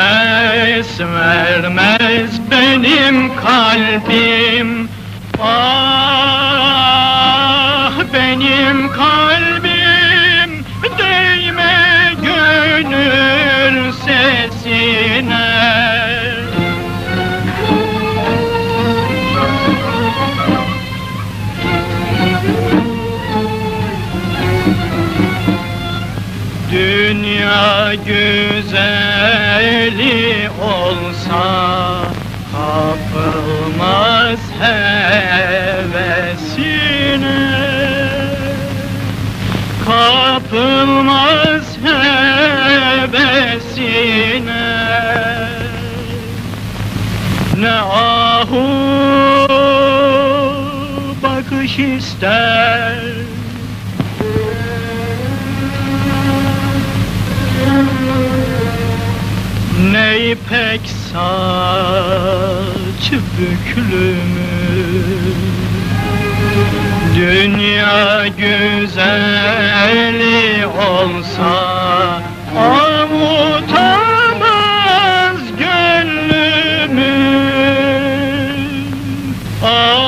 Vermez, vermez benim kalbim. Ah benim kalbim Dünya güzeli olsa kapılmaz hevesine. Kapılmaz hevesine. Ne ahu bakış ister İpek saç büklümü Dünya güzeli olsa Avutamaz gönlümü Ah